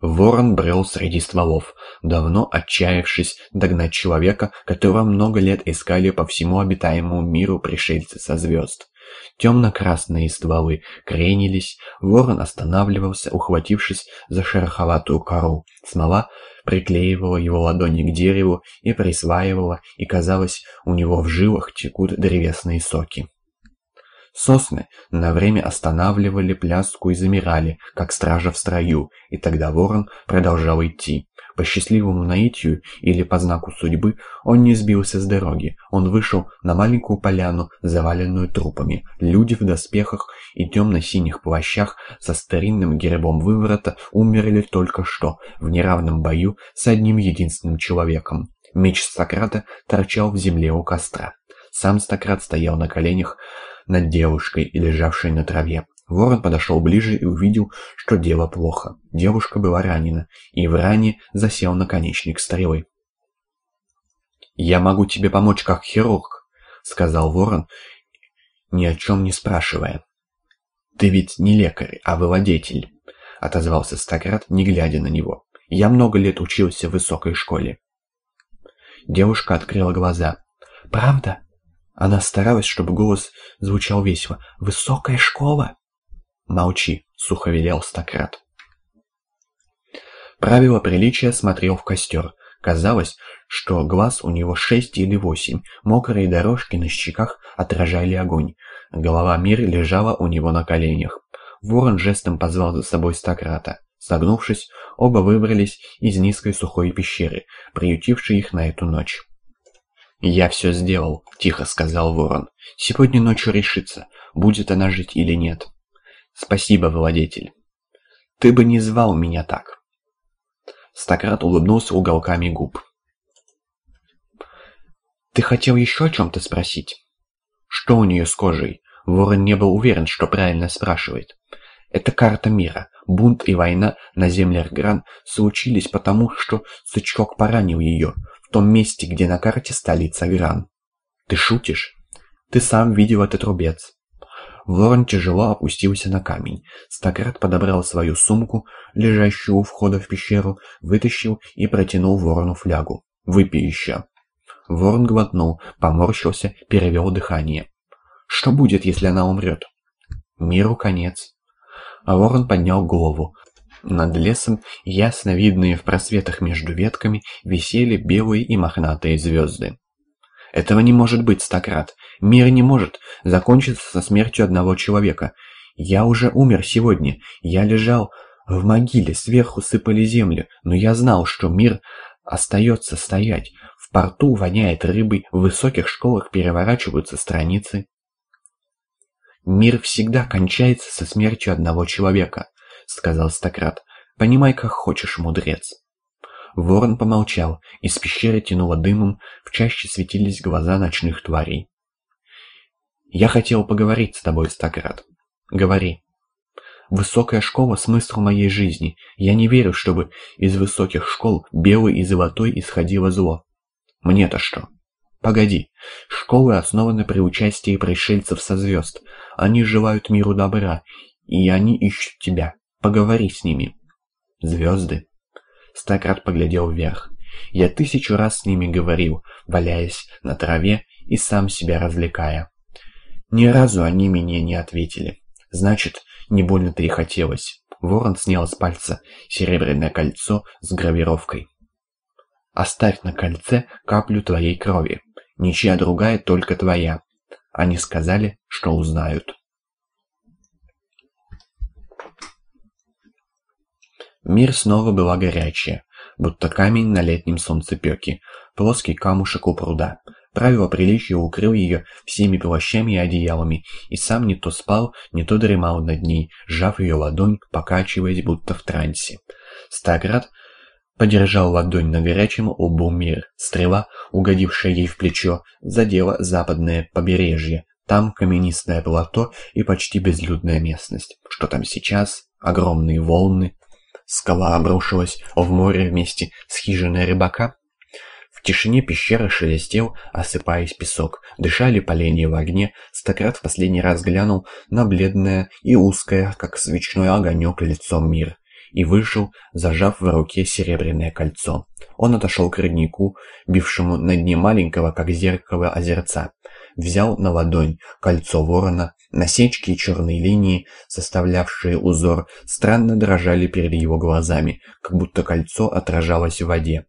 Ворон брел среди стволов, давно отчаявшись догнать человека, которого много лет искали по всему обитаемому миру пришельцы со звезд. Темно-красные стволы кренились, ворон останавливался, ухватившись за шероховатую кору. Смола приклеивала его ладони к дереву и присваивала, и казалось, у него в жилах текут древесные соки. Сосны на время останавливали пляску и замирали, как стража в строю, и тогда ворон продолжал идти. По счастливому наитию или по знаку судьбы он не сбился с дороги. Он вышел на маленькую поляну, заваленную трупами. Люди в доспехах и темно-синих плащах со старинным гербом выворота умерли только что в неравном бою с одним единственным человеком. Меч Сократа торчал в земле у костра. Сам Стократ стоял на коленях, над девушкой, лежавшей на траве. Ворон подошел ближе и увидел, что дело плохо. Девушка была ранена, и в ране засел наконечник стрелы. «Я могу тебе помочь как хирург», — сказал ворон, ни о чем не спрашивая. «Ты ведь не лекарь, а владетель», — отозвался Стократ, не глядя на него. «Я много лет учился в высокой школе». Девушка открыла глаза. «Правда?» Она старалась, чтобы голос звучал весело. «Высокая школа?» «Молчи», — сухо велел Стократ. Правило приличия смотрел в костер. Казалось, что глаз у него шесть или восемь. Мокрые дорожки на щеках отражали огонь. Голова мира лежала у него на коленях. Ворон жестом позвал за собой Стократа. Согнувшись, оба выбрались из низкой сухой пещеры, приютившей их на эту ночь. «Я все сделал», — тихо сказал ворон. «Сегодня ночью решится, будет она жить или нет». «Спасибо, владетель». «Ты бы не звал меня так». Стократ улыбнулся уголками губ. «Ты хотел еще о чем-то спросить?» «Что у нее с кожей?» Ворон не был уверен, что правильно спрашивает. «Это карта мира. Бунт и война на землях Гран случились потому, что Сычок поранил ее, том месте, где на карте столица Гран. Ты шутишь? Ты сам видел этот рубец. Ворон тяжело опустился на камень. Стократ подобрал свою сумку, лежащую у входа в пещеру, вытащил и протянул ворону флягу. «Выпей еще». Ворон глотнул, поморщился, перевел дыхание. «Что будет, если она умрет?» «Миру конец». А ворон поднял голову. Над лесом, ясно видные в просветах между ветками, висели белые и мохнатые звезды. Этого не может быть, Стократ. Мир не может закончиться со смертью одного человека. Я уже умер сегодня. Я лежал в могиле, сверху сыпали землю, но я знал, что мир остается стоять. В порту воняет рыбой, в высоких школах переворачиваются страницы. Мир всегда кончается со смертью одного человека сказал Стократ. «Понимай, как хочешь, мудрец». Ворон помолчал, из пещеры тянуло дымом, в чаще светились глаза ночных тварей. «Я хотел поговорить с тобой, Стократ. Говори». «Высокая школа — смысл моей жизни. Я не верю, чтобы из высоких школ белой и золотой исходило зло. Мне-то что?» «Погоди. Школы основаны при участии пришельцев со звезд. Они желают миру добра, и они ищут тебя. Поговори с ними. Звезды. Стократ поглядел вверх. Я тысячу раз с ними говорил, валяясь на траве и сам себя развлекая. Ни разу они мне не ответили. Значит, не больно-то и хотелось. Ворон снял с пальца серебряное кольцо с гравировкой. «Оставь на кольце каплю твоей крови. Ничья другая, только твоя». Они сказали, что узнают. Мир снова была горячая, будто камень на летнем солнцепеке, плоский камушек у пруда. Правило приличия укрыл ее всеми плащами и одеялами, и сам не то спал, не то дремал над ней, сжав ее ладонь, покачиваясь, будто в трансе. Стаград подержал ладонь на горячем лбу мир. Стрела, угодившая ей в плечо, задела западное побережье. Там каменистое плато и почти безлюдная местность. Что там сейчас? Огромные волны, Скала обрушилась в море вместе с хижиной рыбака. В тишине пещеры шелестел, осыпаясь песок. Дышали поленья в огне. Стократ в последний раз глянул на бледное и узкое, как свечной огонек, лицо мир. и вышел, зажав в руке серебряное кольцо. Он отошел к роднику, бившему на дне маленького, как зеркало, озерца. Взял на ладонь кольцо ворона, насечки и черные линии, составлявшие узор, странно дрожали перед его глазами, как будто кольцо отражалось в воде.